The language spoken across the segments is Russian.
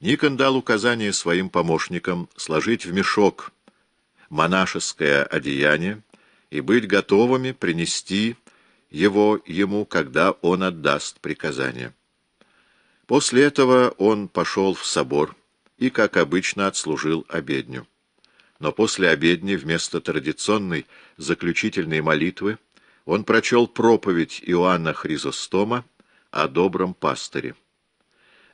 Никон дал указание своим помощникам сложить в мешок монашеское одеяние и быть готовыми принести его ему, когда он отдаст приказание. После этого он пошел в собор и, как обычно, отслужил обедню. Но после обедни вместо традиционной заключительной молитвы он прочел проповедь Иоанна Хризостома о добром пастыре.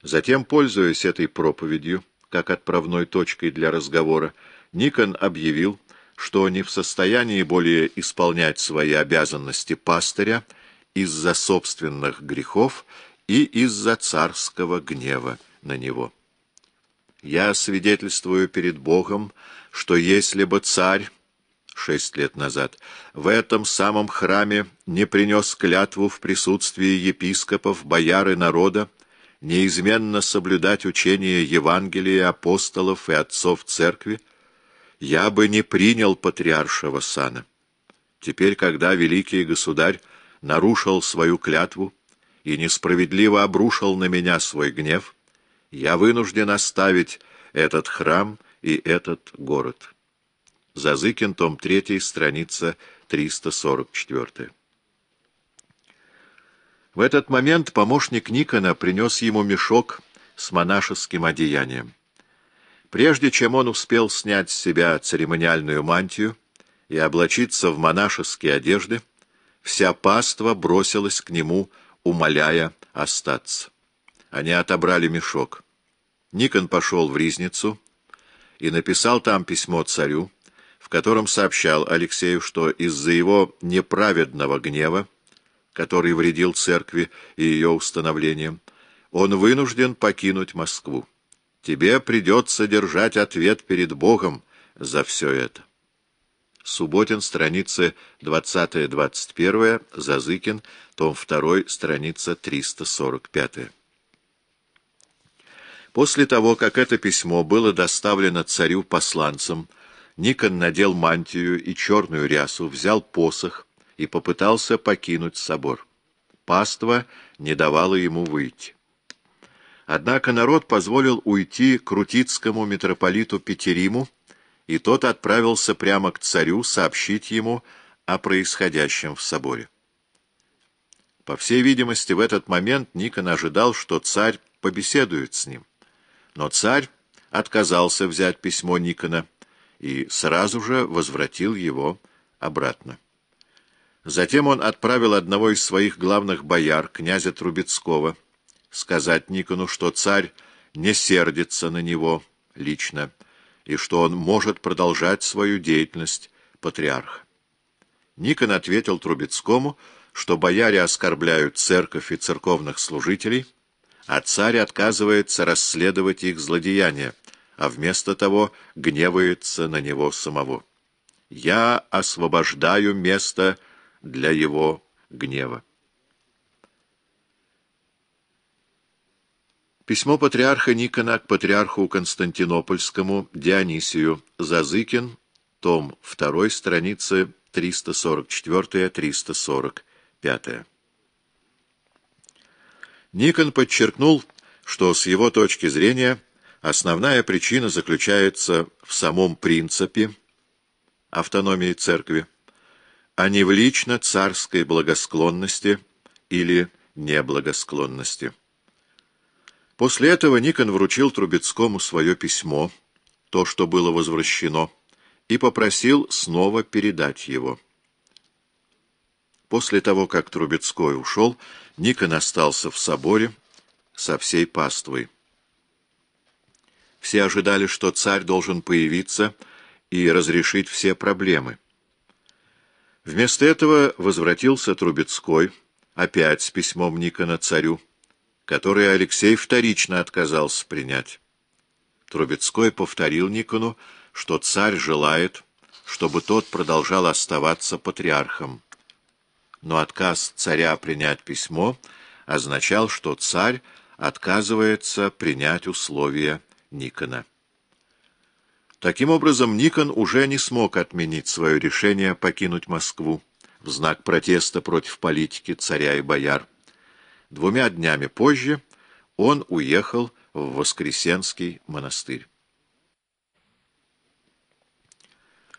Затем, пользуясь этой проповедью, как отправной точкой для разговора, Никон объявил, что не в состоянии более исполнять свои обязанности пастыря из-за собственных грехов и из-за царского гнева на него. «Я свидетельствую перед Богом, что если бы царь шесть лет назад в этом самом храме не принес клятву в присутствии епископов, бояр и народа, неизменно соблюдать учение Евангелия, апостолов и отцов церкви, я бы не принял патриаршего сана. Теперь, когда великий государь нарушил свою клятву и несправедливо обрушил на меня свой гнев, я вынужден оставить этот храм и этот город. Зазыкин, том 3, страница 344. В этот момент помощник Никона принес ему мешок с монашеским одеянием. Прежде чем он успел снять с себя церемониальную мантию и облачиться в монашеские одежды, вся паства бросилась к нему, умоляя остаться. Они отобрали мешок. Никон пошел в Ризницу и написал там письмо царю, в котором сообщал Алексею, что из-за его неправедного гнева который вредил церкви и ее установлениям, он вынужден покинуть Москву. Тебе придется держать ответ перед Богом за все это. Субботин, страницы 20-21, Зазыкин, том 2, страница 345. После того, как это письмо было доставлено царю посланцам, Никон надел мантию и черную рясу, взял посох, и попытался покинуть собор. Паства не давала ему выйти. Однако народ позволил уйти крутицкому митрополиту Петериму, и тот отправился прямо к царю сообщить ему о происходящем в соборе. По всей видимости, в этот момент Никон ожидал, что царь побеседует с ним. Но царь отказался взять письмо Никона и сразу же возвратил его обратно. Затем он отправил одного из своих главных бояр, князя Трубецкого, сказать Никону, что царь не сердится на него лично, и что он может продолжать свою деятельность патриарха. Никон ответил Трубецкому, что бояре оскорбляют церковь и церковных служителей, а царь отказывается расследовать их злодеяния, а вместо того гневается на него самого. «Я освобождаю место для его гнева. Письмо патриарха Никона к патриарху Константинопольскому Дионисию Зазыкин, том 2, страницы 344-345. Никон подчеркнул, что с его точки зрения основная причина заключается в самом принципе автономии церкви, а не в лично-царской благосклонности или неблагосклонности. После этого Никон вручил Трубецкому свое письмо, то, что было возвращено, и попросил снова передать его. После того, как Трубецкой ушел, Никон остался в соборе со всей паствой. Все ожидали, что царь должен появиться и разрешить все проблемы. Вместо этого возвратился Трубецкой, опять с письмом Никона царю, который Алексей вторично отказался принять. Трубецкой повторил Никону, что царь желает, чтобы тот продолжал оставаться патриархом. Но отказ царя принять письмо означал, что царь отказывается принять условия Никона. Таким образом, Никон уже не смог отменить свое решение покинуть Москву в знак протеста против политики царя и бояр. Двумя днями позже он уехал в Воскресенский монастырь.